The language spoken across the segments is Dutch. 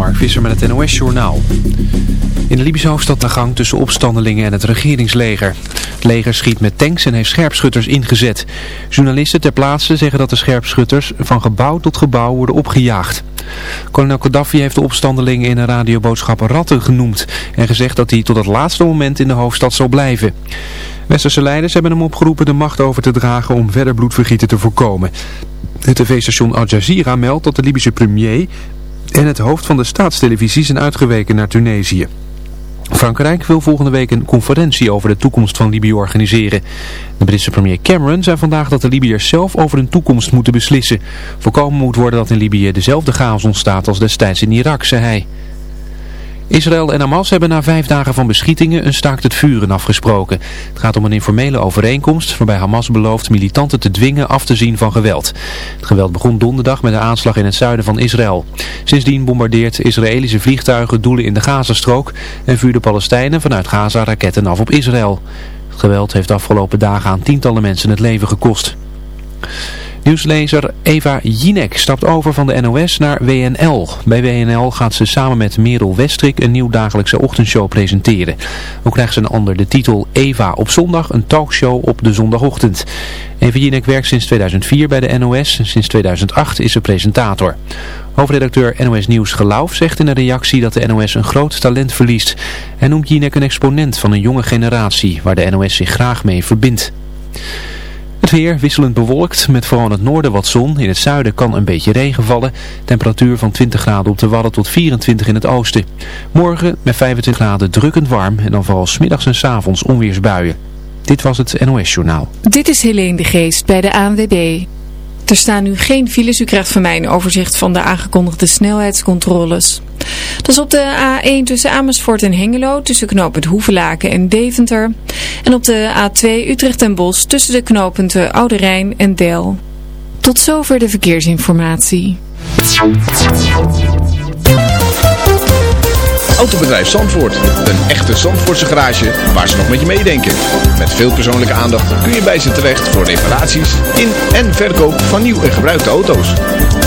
Mark Visser met het NOS-journaal. In de Libische hoofdstad de gang tussen opstandelingen en het regeringsleger. Het leger schiet met tanks en heeft scherpschutters ingezet. Journalisten ter plaatse zeggen dat de scherpschutters van gebouw tot gebouw worden opgejaagd. Kolonel Gaddafi heeft de opstandelingen in een radioboodschap ratten genoemd en gezegd dat hij tot het laatste moment in de hoofdstad zal blijven. Westerse leiders hebben hem opgeroepen de macht over te dragen om verder bloedvergieten te voorkomen. Het tv-station Al Jazeera meldt dat de Libische premier en het hoofd van de staatstelevisie zijn uitgeweken naar Tunesië. Frankrijk wil volgende week een conferentie over de toekomst van Libië organiseren. De Britse premier Cameron zei vandaag dat de Libiërs zelf over hun toekomst moeten beslissen. Voorkomen moet worden dat in Libië dezelfde chaos ontstaat als destijds in Irak, zei hij. Israël en Hamas hebben na vijf dagen van beschietingen een staakt het vuren afgesproken. Het gaat om een informele overeenkomst waarbij Hamas belooft militanten te dwingen af te zien van geweld. Het geweld begon donderdag met een aanslag in het zuiden van Israël. Sindsdien bombardeert Israëlische vliegtuigen doelen in de Gazastrook en vuurden Palestijnen vanuit Gaza raketten af op Israël. Het geweld heeft de afgelopen dagen aan tientallen mensen het leven gekost. Nieuwslezer Eva Jinek stapt over van de NOS naar WNL. Bij WNL gaat ze samen met Merel Westrik een nieuw dagelijkse ochtendshow presenteren. Ook krijgt ze een ander de titel Eva op zondag, een talkshow op de zondagochtend. Eva Jinek werkt sinds 2004 bij de NOS. Sinds 2008 is ze presentator. Hoofdredacteur NOS Nieuws Geloof zegt in een reactie dat de NOS een groot talent verliest. Hij noemt Jinek een exponent van een jonge generatie waar de NOS zich graag mee verbindt. Het weer wisselend bewolkt, met vooral in het noorden wat zon. In het zuiden kan een beetje regen vallen. Temperatuur van 20 graden op de Wadden tot 24 in het oosten. Morgen met 25 graden drukkend warm en dan vooral smiddags en s avonds onweersbuien. Dit was het NOS Journaal. Dit is Helene de Geest bij de ANWB. Er staan nu geen files. U krijgt van mij een overzicht van de aangekondigde snelheidscontroles. Dat is op de A1 tussen Amersfoort en Hengelo, tussen knooppunt Hoevelaken en Deventer. En op de A2 Utrecht en Bos tussen de knooppunten Oude Rijn en Del. Tot zover de verkeersinformatie. Autobedrijf Zandvoort. Een echte Zandvoortse garage waar ze nog met je meedenken. Met veel persoonlijke aandacht kun je bij ze terecht voor reparaties in en verkoop van nieuw en gebruikte auto's.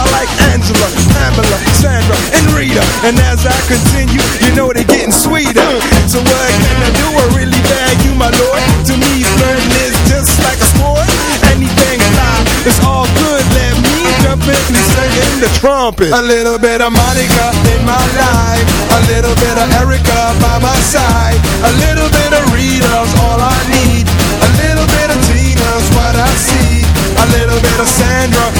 I like Angela, Pamela, Sandra, and Rita. And as I continue, you know they're getting sweeter. So what can I do? I really you, my lord. To me, flirting is just like a sport. Anything fly, it's all good. Let me jump in, say the trumpet. A little bit of Monica in my life. A little bit of Erica by my side. A little bit of Rita's all I need. A little bit of Tina's what I see. A little bit of Sandra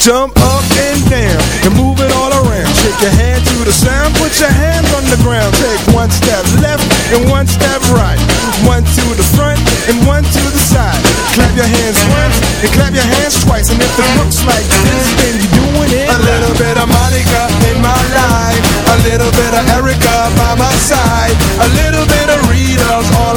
Jump up and down and move it all around. Shake your hand to the sound, put your hands on the ground. Take one step left and one step right. One to the front and one to the side. Clap your hands once and clap your hands twice. And if it looks like this, then you're doing it. A little bit of Monica in my life. A little bit of Erica by my side. A little bit of Rita's all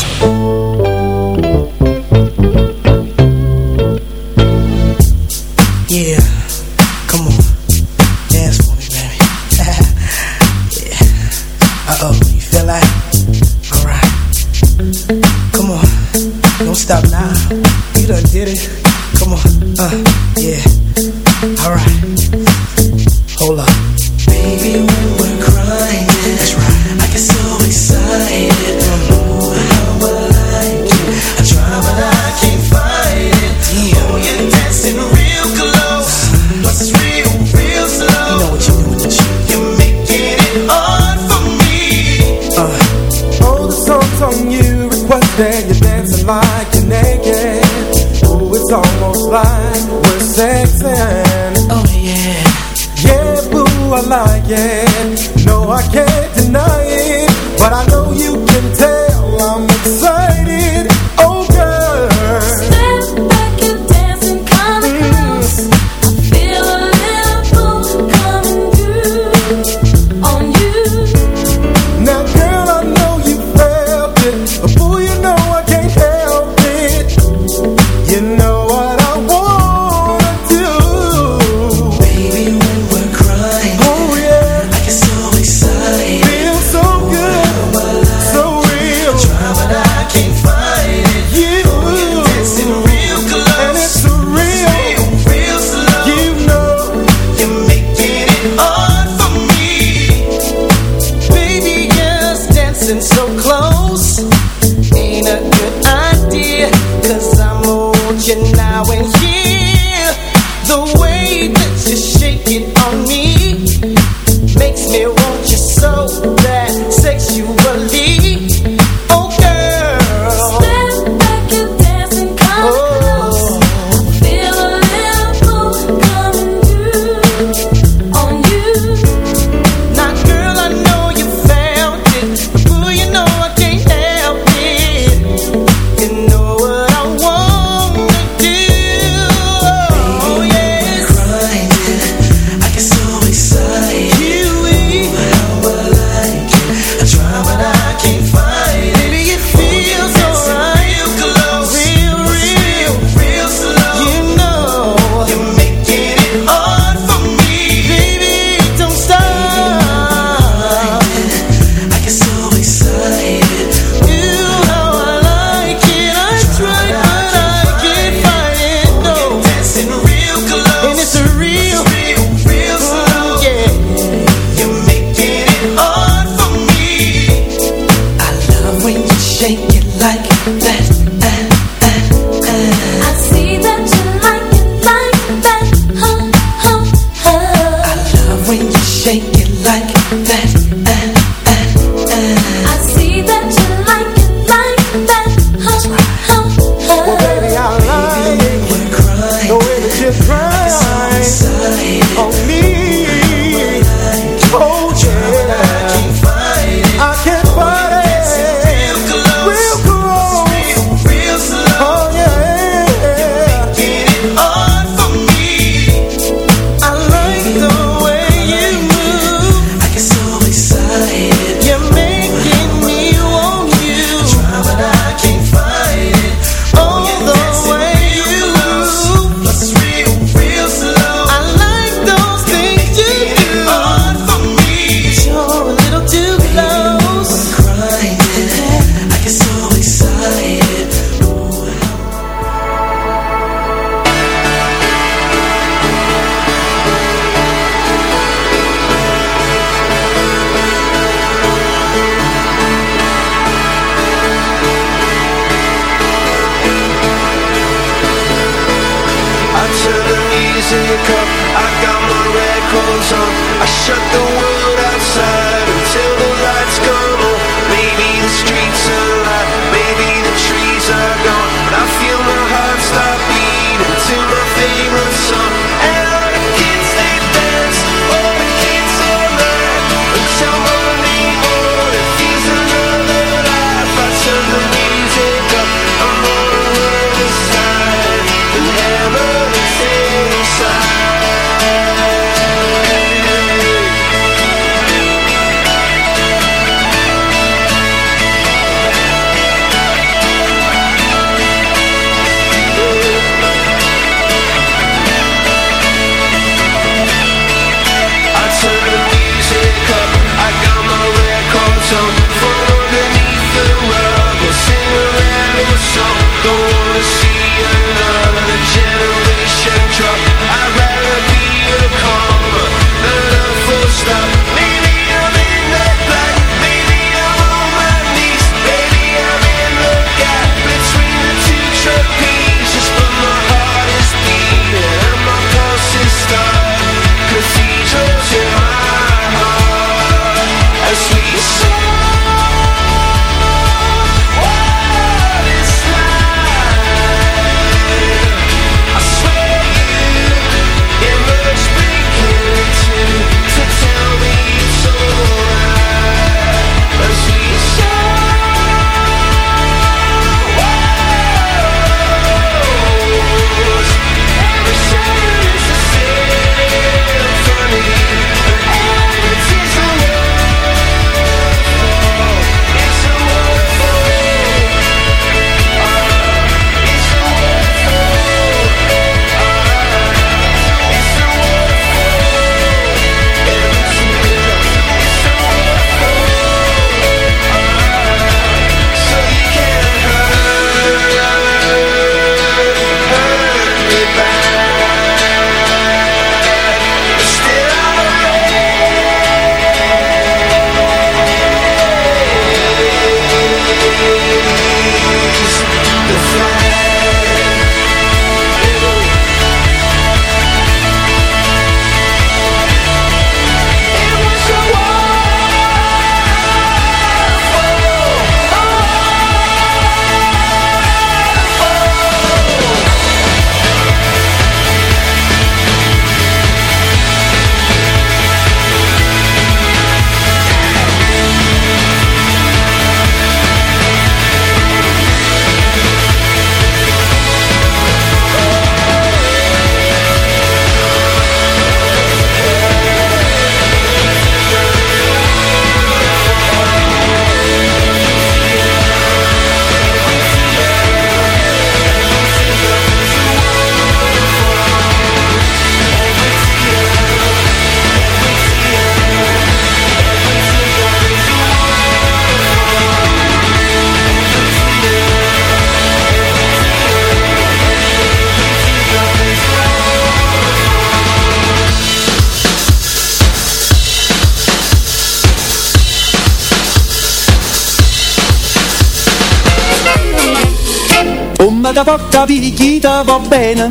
Da porta picchita va bene.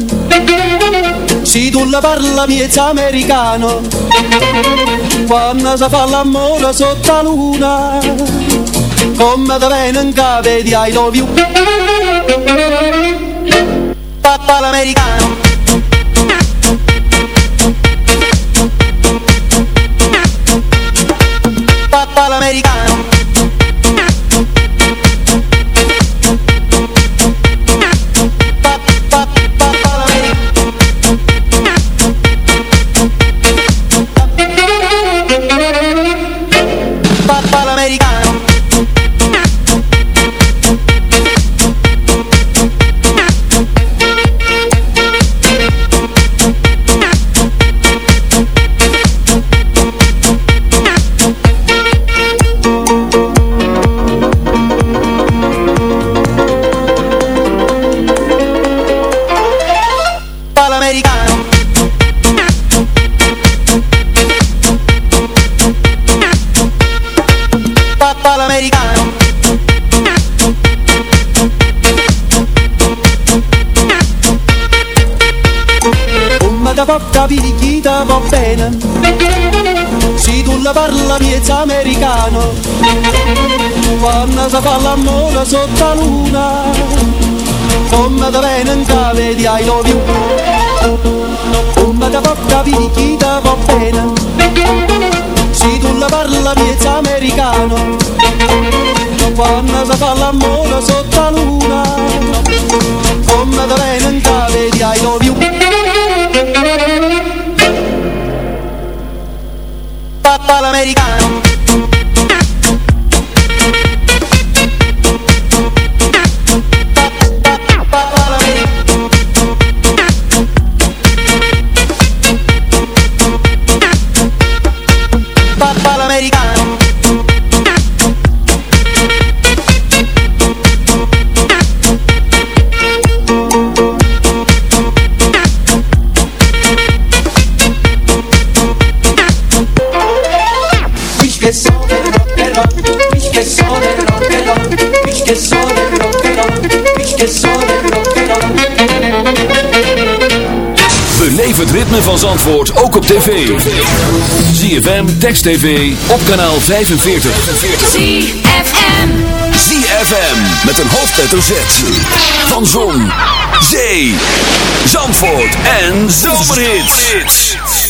Se tu la parla miezza americano. Quando si fa l'amore sotto la luna Come da bene in di I love you. Papà l'americano da porta picchita va bene. Se tu la parla miezza americano. Quando si fa l'amore sotto la luna Come da bene in cave di I love you. Come da porta picchita va bene. Se tu la parla miezza americano. Quando si fa l'amore sotto la luna americana. Ritme van Zandvoort ook op tv. ZFM, Text TV, op kanaal 45. ZFM. ZFM, met een hoofdletter Z. Van Zon, Zee, Zandvoort en Zomerhits.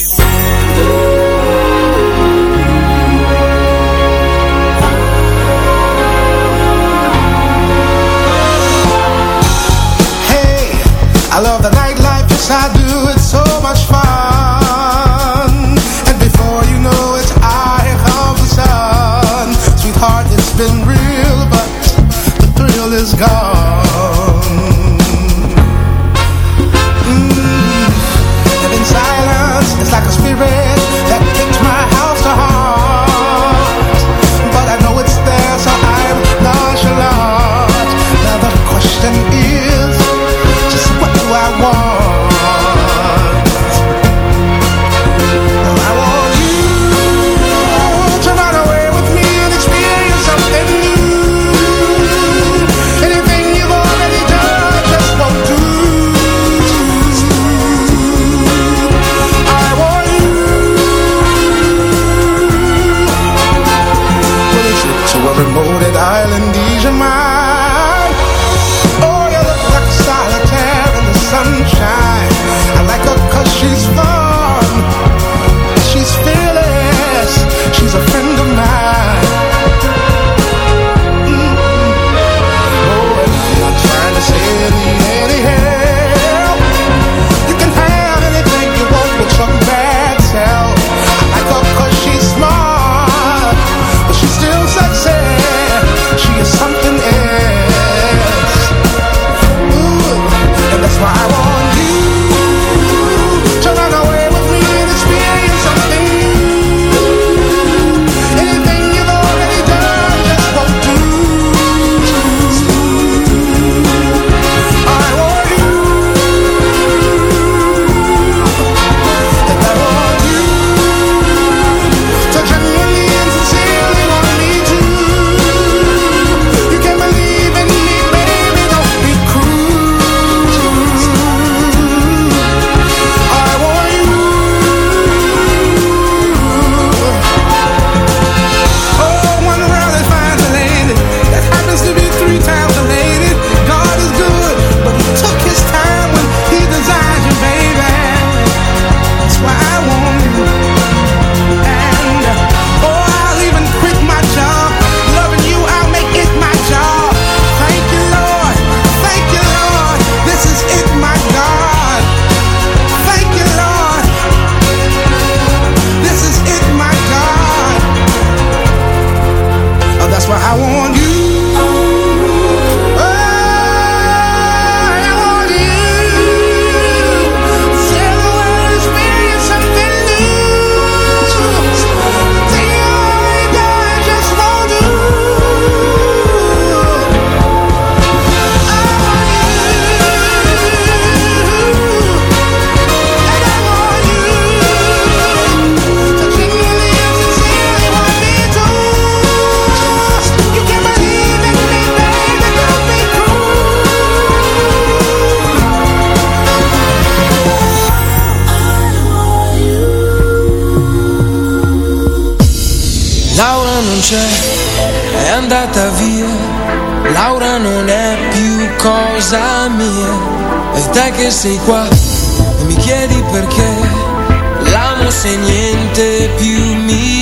Chiedi perché. L'amo se niente più mi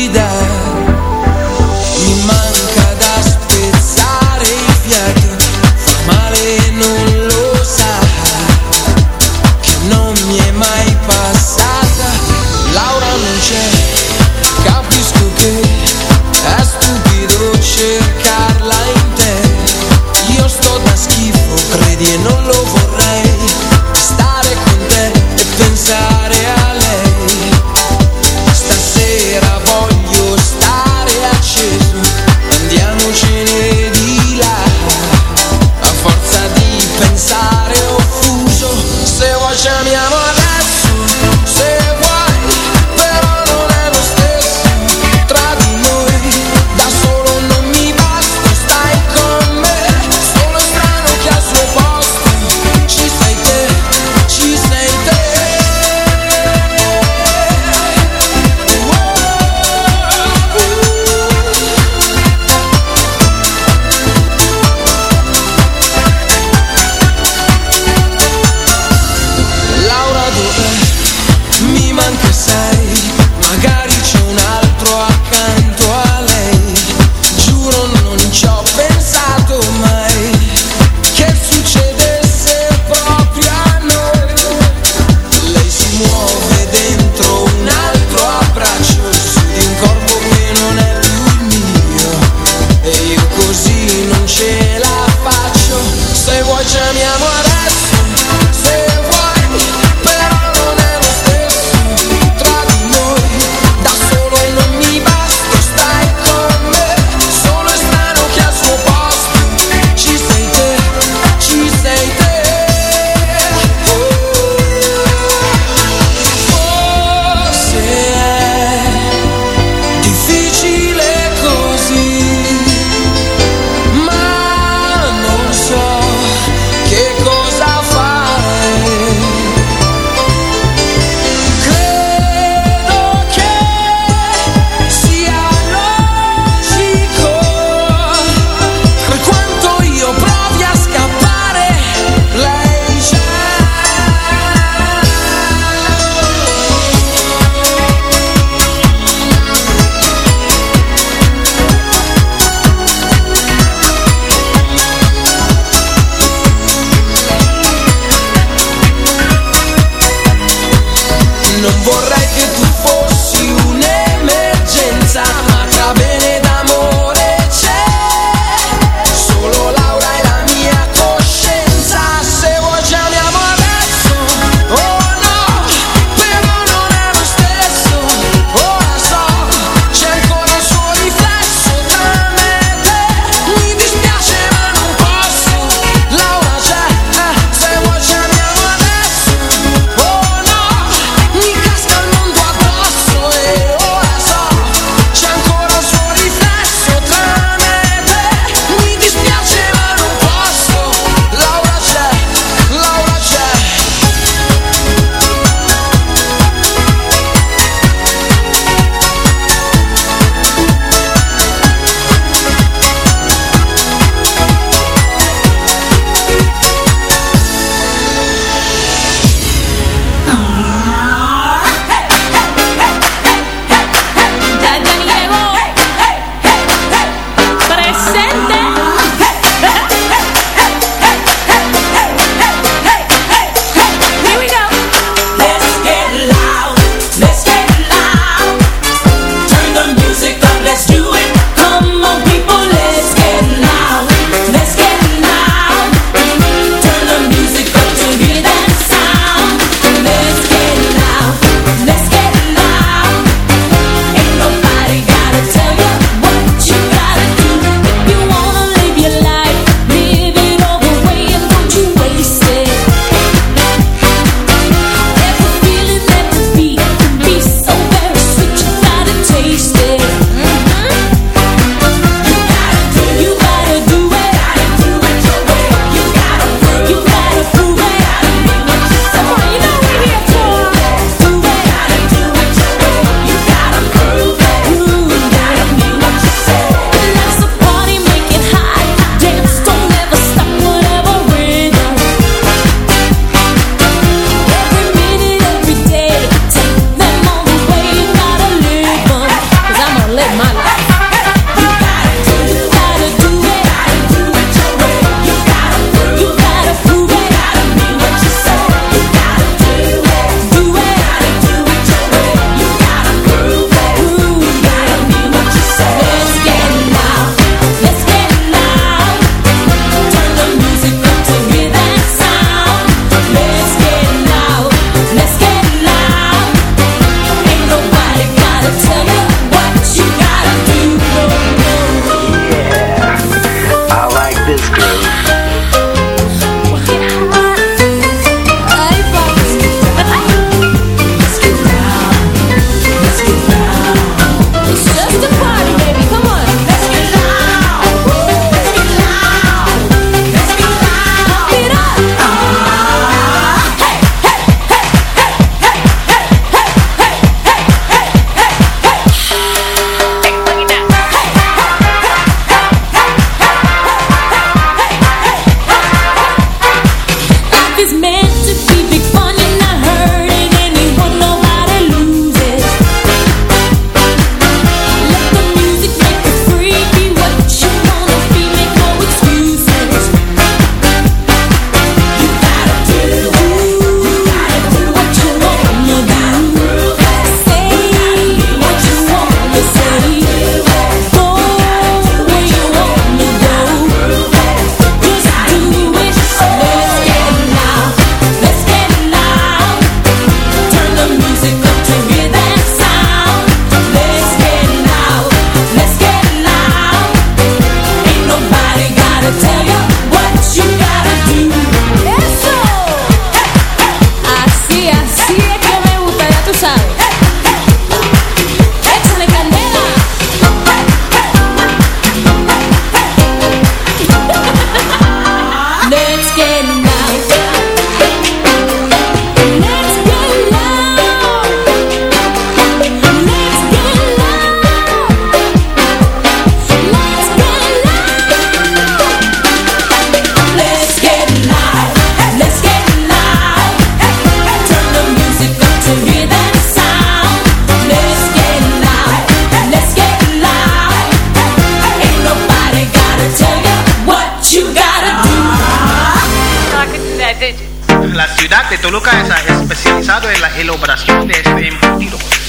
Toluca es especializado en la elaboración de este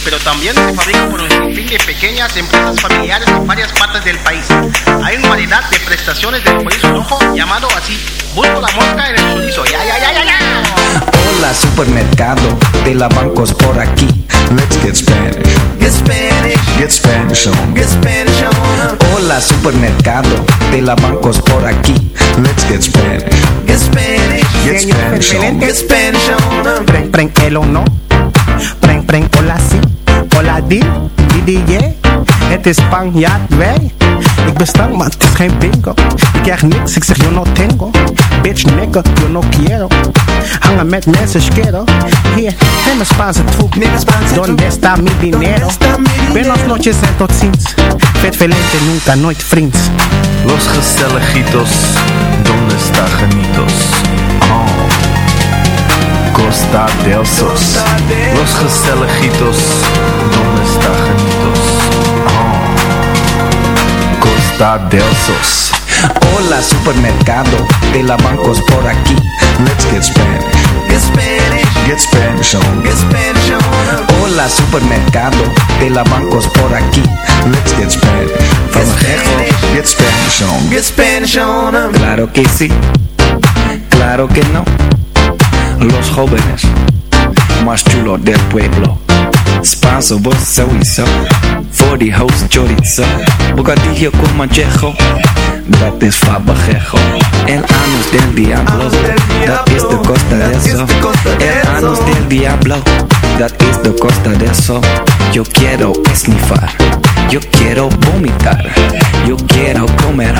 pero también se fabrica por un sinfín de pequeñas empresas familiares en varias partes del país. Hay una variedad de prestaciones del chorizo rojo llamado así, busco la mosca en el chorizo. Ya, ya, ya, ya, ya. Hola supermercado de la bancos por aquí. Let's get Spanish. Get Spanish. Get Spanish on. Get Spanish on. Hola supermercado de la bancos por aquí. Let's get Spanish. Get Spanish. Get Spanish on. Get Spanish on. El o no. Preng, preng, hola si. Hola di, di, di, yeah. Het is Spanjaard, wij. Ik ben stank, maar het is geen bingo. Ik krijg niks, ik zeg yo no tengo. Bitch, nigga, yo no quiero. Hangen met mensen, schero. Hier, neem een Spaanse troep. Donde está mi dinero? Buenos noches en tot ziens. Vet velente, nunca, nooit vriends. Los gezelligitos, donde está genitos? Oh. Costa del Sos. Los gezelligitos, donde está genitos? Oh. Costa del Sos. Hola supermercado de la bancos por aquí. Let's get Spanish. Get Spanish. Get Spanish on. Get Spanish on. Hola supermercado de la bancos por aquí. Let's get Spanish. From Get Get Spanish on. Get Spanish on. Claro que sí. Claro que no. Los jóvenes más chulos del pueblo. Spanso, vos. Voor die host chorizo. Bocadillo con manchejo. Dat is fabajejo. El anus del diablo. Dat is de costa de eso. El anus del diablo. Dat is de costa de eso. Yo quiero esnifar. Yo quiero vomitar. Yo quiero comer.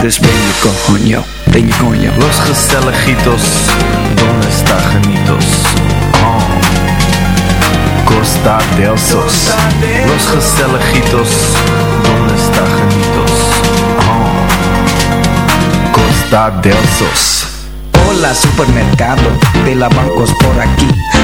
Dus ben je coño. Ben je coño. Los gezelligitos, donde está genitos? Oh. Costa del Sos. Los gezelligitos, donde está genitos? Oh. Costa del Sos. Hola supermercado de la bancos por aquí.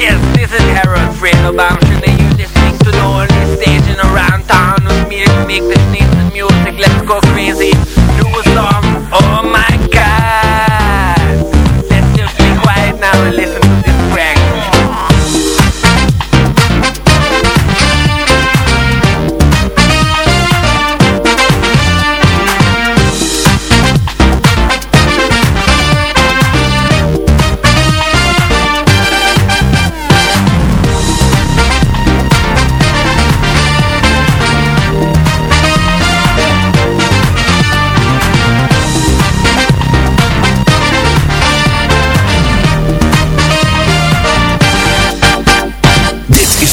Yes, this is Harold Fredo Bamshin and you listening to the only station around town with me to make this nice music. Let's go crazy. Do a song. Oh my god. Let's just be quiet now and listen